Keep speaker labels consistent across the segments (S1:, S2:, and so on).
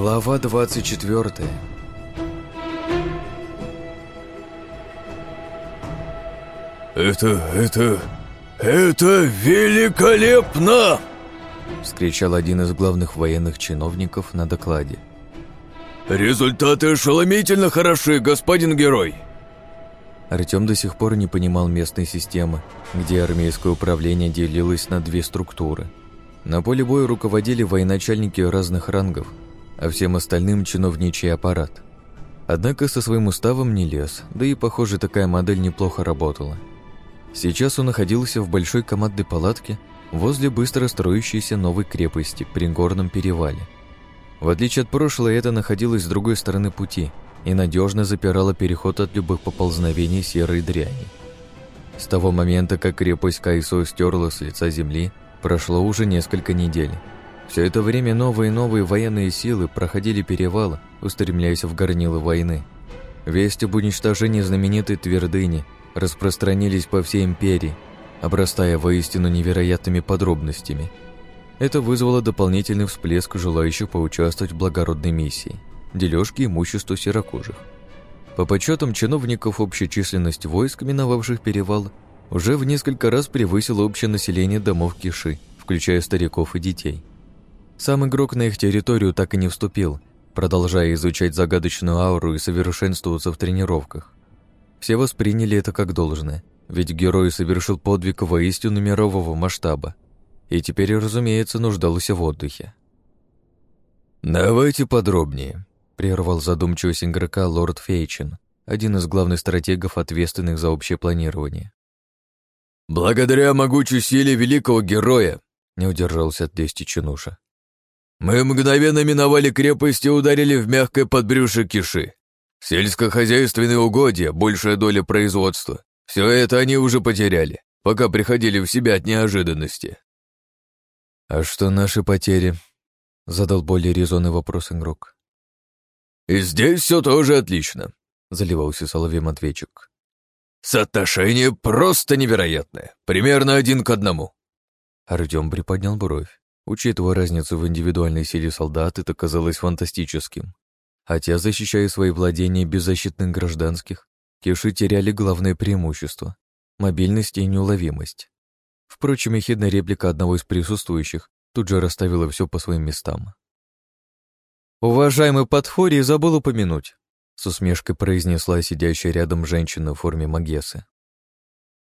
S1: Глава 24
S2: «Это... это... это великолепно!»
S1: — вскричал один из главных военных чиновников на докладе.
S2: «Результаты ошеломительно хороши, господин герой!»
S1: Артем до сих пор не понимал местной системы, где армейское управление делилось на две структуры. На поле боя руководили военачальники разных рангов, а всем остальным чиновничий аппарат. Однако со своим уставом не лез, да и, похоже, такая модель неплохо работала. Сейчас он находился в большой командной палатке возле быстро строящейся новой крепости при горном перевале. В отличие от прошлой, это находилось с другой стороны пути и надежно запирало переход от любых поползновений серой дряни. С того момента, как крепость Кайсо стерла с лица земли, прошло уже несколько недель. Все это время новые и новые военные силы проходили перевалы, устремляясь в горнило войны. Весть об уничтожении знаменитой твердыни распространились по всей империи, обрастая воистину невероятными подробностями. Это вызвало дополнительный всплеск желающих поучаствовать в благородной миссии – дележке имущества серокожих. По подсчетам чиновников, общая численность войск, миновавших перевал, уже в несколько раз превысила общее население домов Киши, включая стариков и детей. Сам игрок на их территорию так и не вступил, продолжая изучать загадочную ауру и совершенствоваться в тренировках. Все восприняли это как должное, ведь герой совершил подвиг воистину мирового масштаба и теперь, разумеется, нуждался в отдыхе.
S2: «Давайте подробнее», —
S1: прервал задумчивость игрока лорд Фейчин, один из главных стратегов, ответственных за общее планирование.
S2: «Благодаря могучей силе великого героя», —
S1: не удержался от лести Чинуша,
S2: «мы мгновенно миновали крепость и ударили в мягкое подбрюшье Киши. Сельскохозяйственные угодья, большая доля производства. Все это они уже потеряли, пока приходили в себя от неожиданности.
S1: «А что наши потери?» — задал более резонный вопрос игрок.
S2: «И здесь все тоже отлично», —
S1: заливался соловьем-ответчик.
S2: «Соотношение просто невероятное, примерно один к одному».
S1: Артем приподнял бровь. Учитывая разницу в индивидуальной силе солдат, это казалось фантастическим. Хотя, защищая свои владения беззащитных гражданских, кеши теряли главное преимущество — мобильность и неуловимость. Впрочем, ехидная реплика одного из присутствующих тут же расставила все по своим местам. «Уважаемый Подфорий забыл упомянуть», — с усмешкой произнесла сидящая рядом женщина в форме Магесы,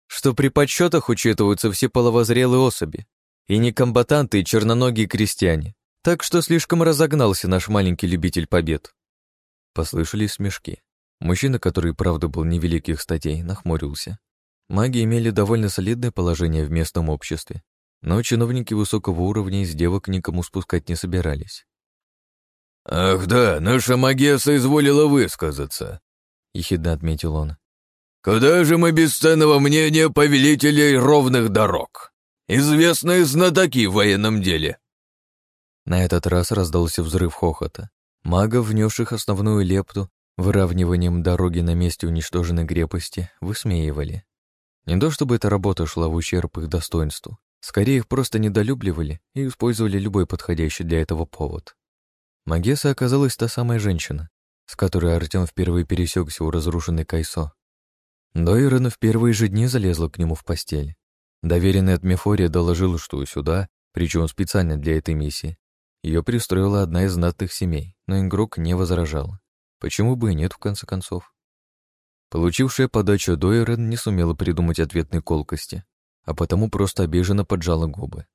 S1: «что при подсчетах учитываются все половозрелые особи, и не комбатанты и черноногие крестьяне, так что слишком разогнался наш маленький любитель побед». Послышались смешки. Мужчина, который, правда, был невеликих статей, нахмурился. Маги имели довольно солидное положение в местном обществе, но чиновники высокого уровня из девок никому спускать не собирались.
S2: «Ах да, наша магия соизволила высказаться», — ехидно отметил он. «Куда же мы без ценного мнения повелителей ровных дорог? Известные знатоки в военном деле».
S1: На этот раз раздался взрыв хохота. Магов, внесших основную лепту, выравниванием дороги на месте уничтоженной крепости, высмеивали. Не то чтобы эта работа шла в ущерб их достоинству, скорее их просто недолюбливали и использовали любой подходящий для этого повод. Магеса оказалась та самая женщина, с которой Артем впервые пересекся у разрушенной Кайсо. Дойрон в первые же дни залезла к нему в постель. Доверенный от Мефория доложил, что сюда, причем специально для этой миссии, ее пристроила одна из знатных семей, но игрок не возражал. Почему бы и нет, в конце концов? Получившая подачу Дойрен не сумела придумать ответной колкости, а потому просто обиженно поджала губы.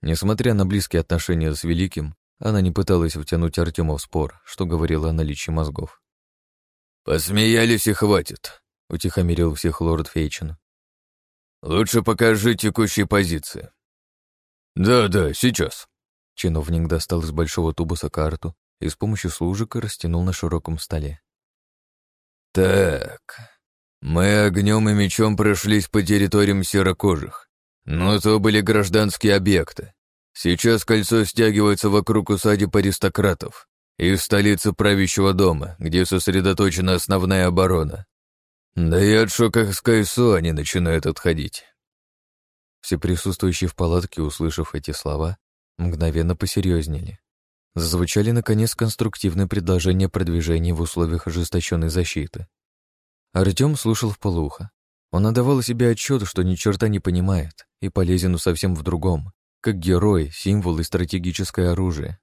S1: Несмотря на близкие отношения с Великим, она не пыталась втянуть Артема в спор, что говорило о наличии мозгов.
S2: «Посмеялись и хватит», —
S1: утихомирил всех лорд Фейчин.
S2: «Лучше покажи текущие позиции». «Да-да, сейчас».
S1: Чиновник достал из большого тубуса карту и с помощью служек растянул на широком столе.
S2: Так, мы огнем и мечом прошлись по территориям серокожих, но то были гражданские объекты. Сейчас кольцо стягивается вокруг усадеб аристократов и в столице правящего дома, где сосредоточена основная оборона. Да и от шока с Кайсо они начинают отходить.
S1: Все присутствующие в палатке, услышав эти слова, мгновенно посерьезнели. Зазвучали, наконец, конструктивные предложения продвижения в условиях ожесточенной защиты. Артем слушал в полухо. Он отдавал себе отчет, что ни черта не понимает, и полезен совсем в другом, как герой, символ и стратегическое оружие.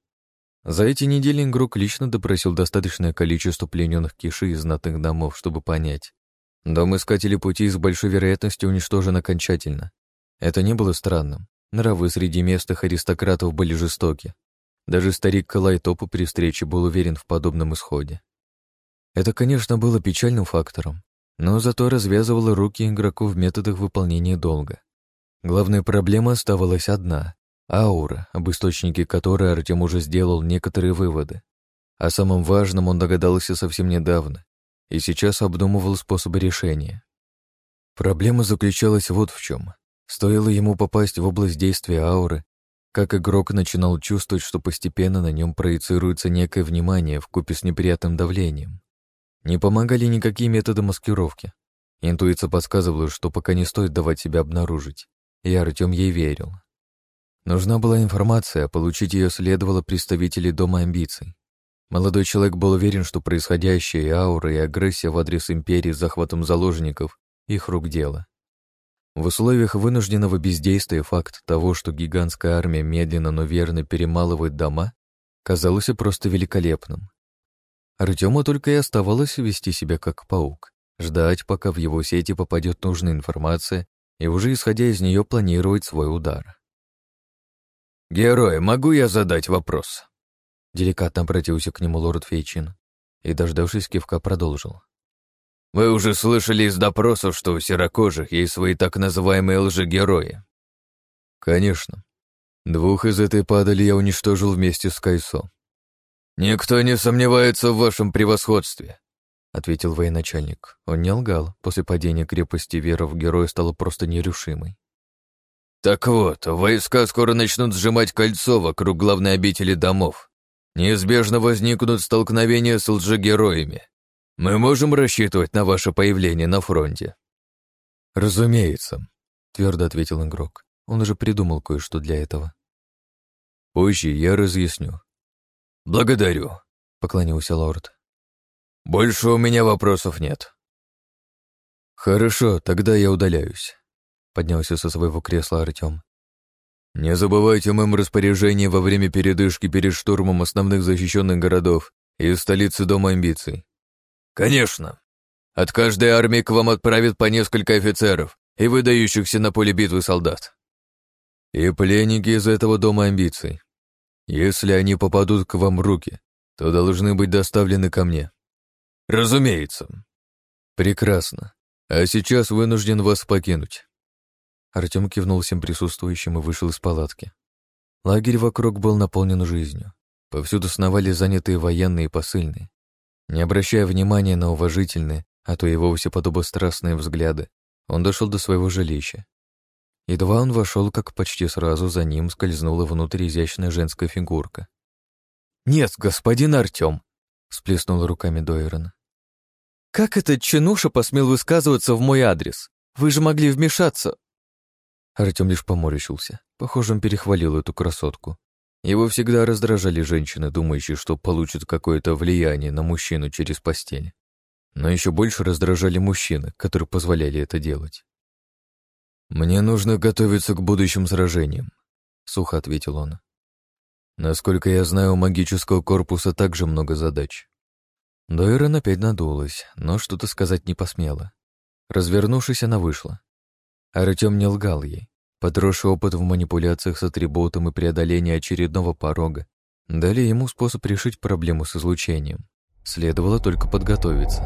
S1: За эти недели игрок лично допросил достаточное количество плененных киши из знатных домов, чтобы понять. Дом Искателей Пути с большой вероятностью уничтожен окончательно. Это не было странным. Нравы среди местных аристократов были жестоки. Даже старик Калайтопу при встрече был уверен в подобном исходе. Это, конечно, было печальным фактором, но зато развязывало руки игроку в методах выполнения долга. Главная проблема оставалась одна Аура, об источнике которой Артем уже сделал некоторые выводы. О самом важном он догадался совсем недавно и сейчас обдумывал способы решения. Проблема заключалась вот в чем. Стоило ему попасть в область действия ауры, как игрок начинал чувствовать, что постепенно на нем проецируется некое внимание в купе с неприятным давлением. Не помогали никакие методы маскировки. Интуиция подсказывала, что пока не стоит давать себя обнаружить, и Артем ей верил. Нужна была информация, а получить ее следовало представителей Дома амбиций. Молодой человек был уверен, что происходящее и аура, и агрессия в адрес империи с захватом заложников — их рук дело. В условиях вынужденного бездействия факт того, что гигантская армия медленно, но верно перемалывает дома, казался просто великолепным. Артему только и оставалось вести себя как паук, ждать, пока в его сети попадет нужная информация, и уже исходя из нее планировать свой удар.
S2: «Герой, могу я задать вопрос?»
S1: Деликатно обратился к нему лорд Фейчин и, дождавшись кивка, продолжил.
S2: «Вы уже слышали из допросов, что у серокожих есть свои так называемые лжегерои?»
S1: «Конечно. Двух из этой падали я уничтожил вместе с Кайсо».
S2: «Никто не сомневается в вашем превосходстве», —
S1: ответил военачальник. Он не лгал. После падения крепости вера в героя стала просто нерушимой.
S2: Так вот, войска скоро начнут сжимать кольцо вокруг главной обители домов. Неизбежно возникнут столкновения с лжегероями. Мы можем рассчитывать на ваше появление на фронте?
S1: Разумеется, твердо ответил игрок. Он уже придумал кое-что для этого.
S2: Позже я разъясню. Благодарю, поклонился лорд. Больше у меня вопросов нет.
S1: Хорошо, тогда я удаляюсь. Поднялся со своего кресла Артем.
S2: «Не забывайте о моем распоряжении во время передышки перед штурмом основных защищенных городов и столицы Дома амбиций». «Конечно. От каждой армии к вам отправят по несколько офицеров и выдающихся на поле битвы солдат».
S1: «И пленники из этого Дома амбиций. Если они попадут к вам в руки, то должны быть доставлены ко мне».
S2: «Разумеется».
S1: «Прекрасно. А сейчас вынужден вас покинуть». Артем кивнул всем присутствующим и вышел из палатки. Лагерь вокруг был наполнен жизнью. Повсюду сновали занятые военные и посыльные. Не обращая внимания на уважительные, а то и вовсе подобострастные взгляды, он дошел до своего жилища. Едва он вошел, как почти сразу за ним скользнула внутрь изящная женская фигурка.
S3: «Нет, господин Артем!» — сплеснула руками Дойрон. «Как этот чинуша посмел высказываться в мой адрес? Вы же могли вмешаться,
S1: Артем лишь поморщился. Похоже, он перехвалил эту красотку. Его всегда раздражали женщины, думающие, что получат какое-то влияние на мужчину через постель. Но еще больше раздражали мужчины, которые позволяли это делать. «Мне нужно готовиться к будущим сражениям», — сухо ответил он. «Насколько я знаю, у магического корпуса также много задач». Дойрон опять надулась, но что-то сказать не посмела. Развернувшись, она вышла. Артем не лгал ей. Подросший опыт в манипуляциях с атрибутом и преодолении очередного порога дали ему способ решить проблему с излучением. Следовало только подготовиться.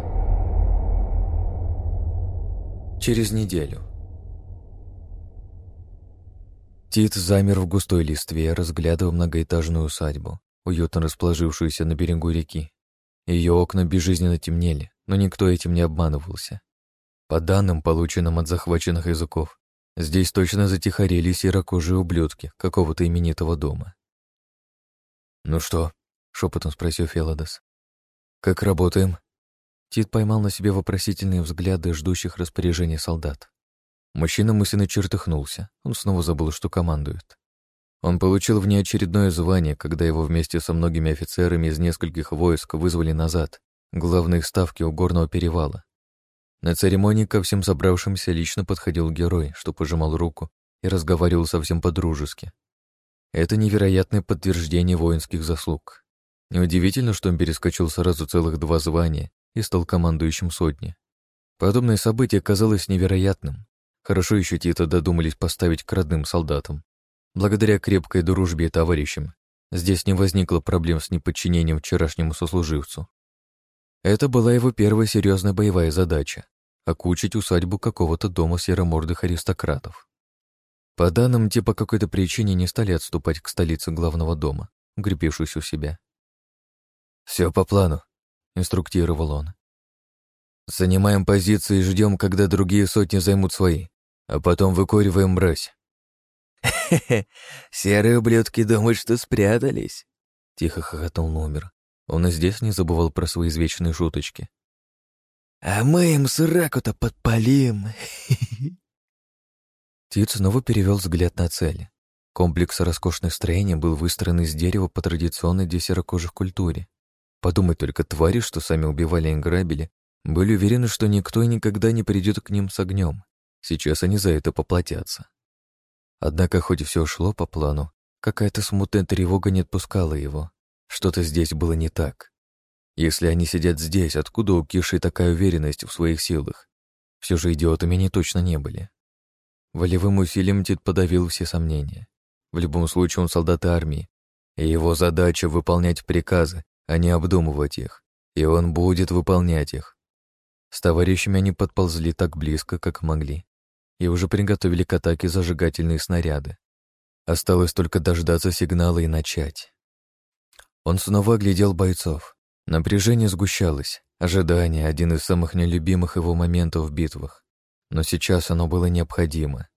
S1: Через неделю. Тит замер в густой листве, разглядывая многоэтажную усадьбу, уютно расположившуюся на берегу реки. Ее окна безжизненно темнели, но никто этим не обманывался. По данным, полученным от захваченных языков, здесь точно затихарели серокожие ублюдки какого-то именитого дома. «Ну что?» — шепотом спросил Феладос. «Как работаем?» Тит поймал на себе вопросительные взгляды ждущих распоряжений солдат. Мужчина мысленно чертыхнулся. Он снова забыл, что командует. Он получил внеочередное звание, когда его вместе со многими офицерами из нескольких войск вызвали назад, главные ставки у горного перевала. На церемонии ко всем собравшимся лично подходил герой, что пожимал руку и разговаривал совсем по-дружески. Это невероятное подтверждение воинских заслуг. Неудивительно, что он перескочил сразу целых два звания и стал командующим сотни. Подобное событие казалось невероятным. Хорошо еще Тита додумались поставить к родным солдатам. Благодаря крепкой дружбе и товарищам здесь не возникло проблем с неподчинением вчерашнему сослуживцу. Это была его первая серьезная боевая задача — окучить усадьбу какого-то дома серомордых аристократов. По данным, те по какой-то причине не стали отступать к столице главного дома, укрепившись у себя. Все по плану», — инструктировал он. «Занимаем позиции и ждем, когда другие сотни займут свои, а потом выкуриваем мразь.
S3: «Хе-хе, серые ублюдки думают, что спрятались», — тихо хохотнул номер. Он и здесь не забывал про свои извечные шуточки. «А мы им сраку-то подпалим!» Тит снова перевел взгляд на цель. Комплекс роскошных строений был выстроен из дерева по традиционной для серокожих культуре. Подумать только, твари, что сами убивали и грабили, были уверены, что никто и никогда не придет к ним с огнем. Сейчас они за это поплатятся. Однако, хоть все шло по плану, какая-то смутная тревога не отпускала его. Что-то здесь было не так. Если они сидят здесь, откуда у Киши такая уверенность в своих силах? Все же идиотами они точно не были. Волевым усилием Тит подавил все сомнения. В любом случае он солдат армии, и его задача — выполнять приказы, а не обдумывать их, и он будет выполнять их. С товарищами они подползли так близко, как могли, и уже приготовили к атаке зажигательные снаряды. Осталось только дождаться сигнала и начать. Он снова оглядел бойцов. Напряжение сгущалось, ожидание — один из самых нелюбимых его моментов в битвах. Но сейчас оно было необходимо.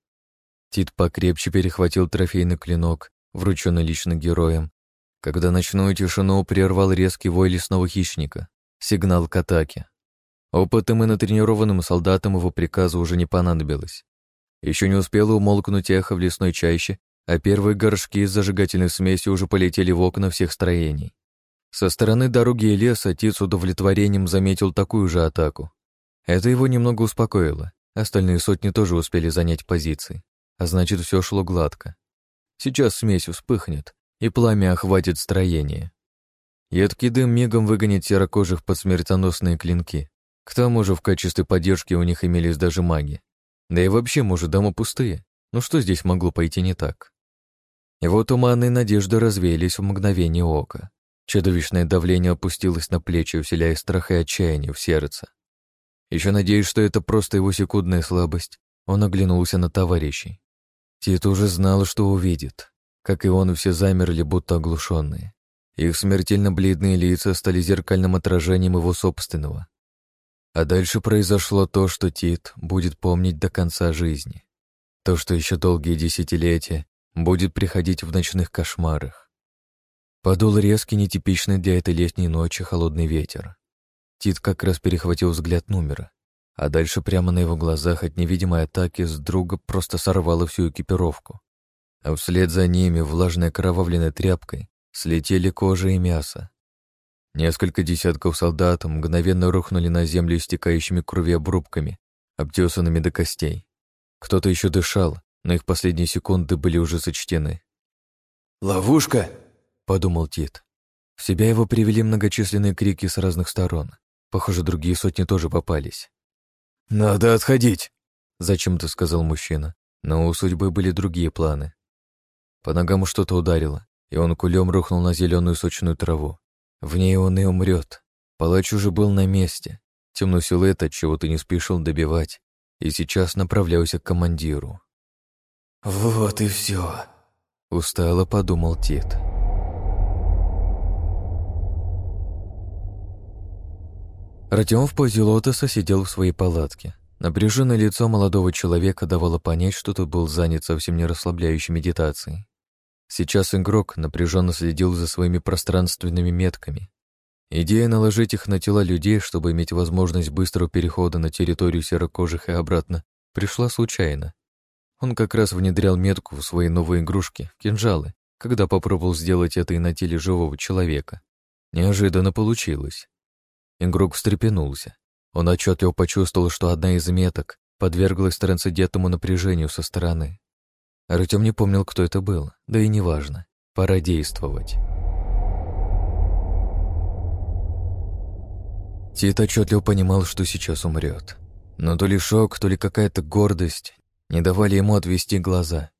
S3: Тит покрепче перехватил трофейный клинок, врученный лично героем, когда ночную тишину прервал резкий вой лесного хищника, сигнал к атаке. Опытным и натренированным солдатам его приказа уже не понадобилось. Еще не успело умолкнуть эхо в лесной чаще, а первые горшки с зажигательной смесью уже полетели в окна всех строений. Со стороны дороги и леса с удовлетворением заметил такую же атаку. Это его немного успокоило. Остальные сотни тоже успели занять позиции, а значит, все шло гладко. Сейчас смесь вспыхнет, и пламя охватит строение. Едкий дым мигом выгонит серокожих под смертоносные клинки. К тому же в качестве поддержки у них имелись даже маги. Да и вообще, может, дома пустые. Ну что здесь могло пойти не так? Его туманные надежды развеялись в мгновение ока. Чудовищное давление опустилось на плечи, вселяя страх и отчаяние в сердце. Еще надеясь, что это просто его секундная слабость, он оглянулся на товарищей. Тит уже знал, что увидит. Как и он, все замерли, будто оглушенные. Их смертельно бледные лица стали зеркальным отражением его собственного. А дальше произошло то, что Тит будет помнить до конца жизни. То, что еще долгие десятилетия будет приходить в ночных кошмарах. Подул резкий, нетипичный для этой летней ночи холодный ветер. Тит как раз перехватил взгляд номера, а дальше прямо на его глазах от невидимой атаки с друга просто сорвало всю экипировку. А вслед за ними, влажной кровавленной тряпкой, слетели кожа и мясо. Несколько десятков солдат мгновенно рухнули на землю истекающими крови обрубками, обтесанными до костей. Кто-то еще дышал, но их последние секунды были уже сочтены.
S2: «Ловушка!» — подумал Тит.
S1: В себя его привели многочисленные крики с разных сторон. Похоже, другие сотни тоже попались.
S2: «Надо отходить!»
S1: — зачем-то сказал мужчина. Но у судьбы были другие планы. По ногам что-то ударило, и он кулем рухнул на зеленую сочную траву. В ней он и умрет. Палач уже был на месте. Темный силуэт от чего ты не спешил добивать, и сейчас направлялся к командиру.
S2: «Вот и все», —
S1: устало подумал Тит. Артем в позе лотоса сидел в своей палатке. Напряженное лицо молодого человека давало понять, что тот был занят совсем не расслабляющей медитацией. Сейчас игрок напряженно следил за своими пространственными метками. Идея наложить их на тела людей, чтобы иметь возможность быстрого перехода на территорию серокожих и обратно, пришла случайно. Он как раз внедрял метку в свои новые игрушки, кинжалы,
S3: когда попробовал сделать это и на теле живого человека. Неожиданно получилось. Игрок встрепенулся. Он отчетливо почувствовал, что одна из меток подверглась трансцендентному напряжению со стороны. Артем не помнил, кто это был, да и неважно. Пора действовать. Тит отчетливо понимал, что сейчас умрет. Но то ли шок, то ли какая-то гордость не давали ему отвести глаза.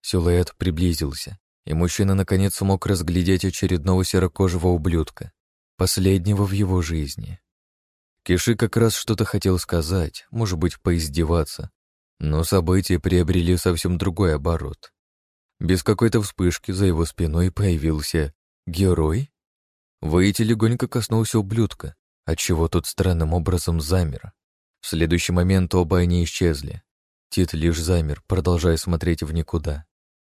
S3: Силуэт приблизился, и мужчина наконец смог разглядеть очередного серокожего ублюдка, последнего в его жизни. Киши как раз что-то хотел сказать, может быть, поиздеваться, но события приобрели совсем другой оборот. Без какой-то вспышки за его спиной появился герой. Выйти легонько коснулся ублюдка, отчего тот странным образом замер. В следующий момент оба они исчезли. Тит лишь замер, продолжая смотреть в никуда.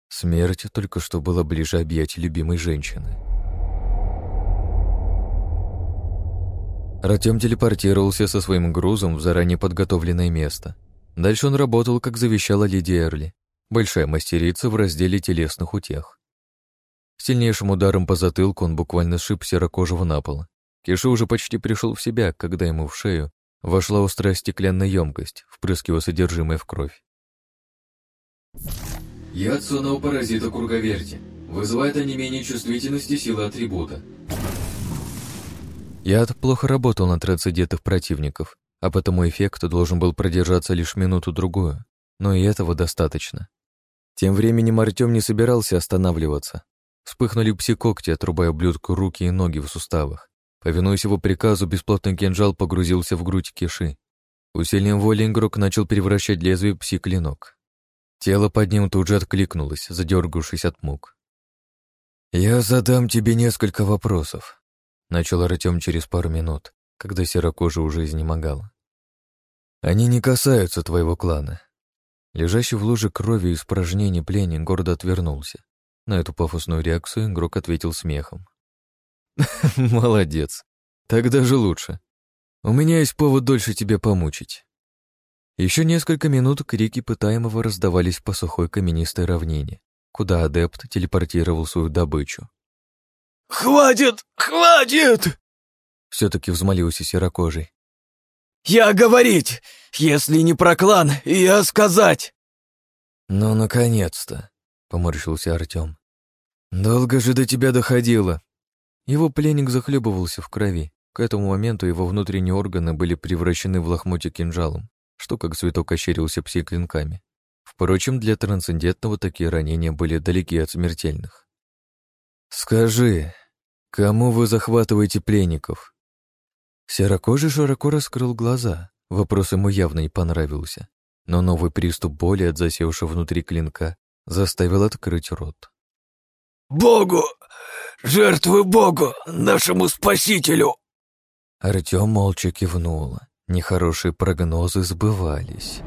S3: Смерть только что была ближе объять любимой женщины. Артем телепортировался со своим грузом в заранее подготовленное место. Дальше он работал, как завещала Леди Эрли, большая мастерица в разделе телесных утех. Сильнейшим ударом по затылку он буквально сшиб серокожего на пол. Киша уже почти пришел в себя, когда ему в шею вошла острая стеклянная емкость, впрыскивая содержимое в кровь.
S1: Яд сонного паразита круговерти. Вызывает онемение чувствительности силы атрибута.
S3: Яд плохо работал на трансцендентов противников, а потому эффект должен был продержаться лишь минуту-другую, но и этого достаточно. Тем временем Артем не собирался останавливаться. Вспыхнули пси-когти, отрубая ублюдку руки и ноги в суставах. Повинуясь его приказу, бесплотный кинжал погрузился в грудь киши. Усилием воли игрок начал превращать лезвие в пси-клинок. Тело под ним тут же откликнулось, задергавшись от мук. «Я задам тебе несколько вопросов», — начал Артем через пару минут, когда серокожа уже изнемогала. «Они не касаются твоего клана». Лежащий в луже крови и испражнений пленник гордо отвернулся. На эту пафосную реакцию игрок ответил смехом. Молодец. Так даже лучше. У меня есть повод дольше тебя помучить. Еще несколько минут крики пытаемого раздавались по сухой каменистой равнине, куда адепт телепортировал свою добычу.
S4: «Хватит! Хватит!»
S3: Все-таки взмолился серокожий.
S4: «Я говорить! Если не про клан, я сказать!»
S3: «Ну, наконец-то!» — поморщился Артем. «Долго же до тебя доходило!» Его пленник захлебывался в крови. К этому моменту его внутренние органы были превращены в лохмотья кинжалом, что как цветок ощерился пси-клинками. Впрочем, для трансцендентного такие ранения были далеки от смертельных. «Скажи, кому вы захватываете пленников?» Серокожий широко раскрыл глаза. Вопрос ему явно не понравился. Но новый приступ боли от засевшего внутри клинка заставил открыть рот.
S4: «Богу! Жертвы Богу, нашему Спасителю!»
S3: Артем молча кивнула. Нехорошие прогнозы сбывались.